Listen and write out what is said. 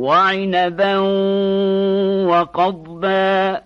وعنبا وقضبا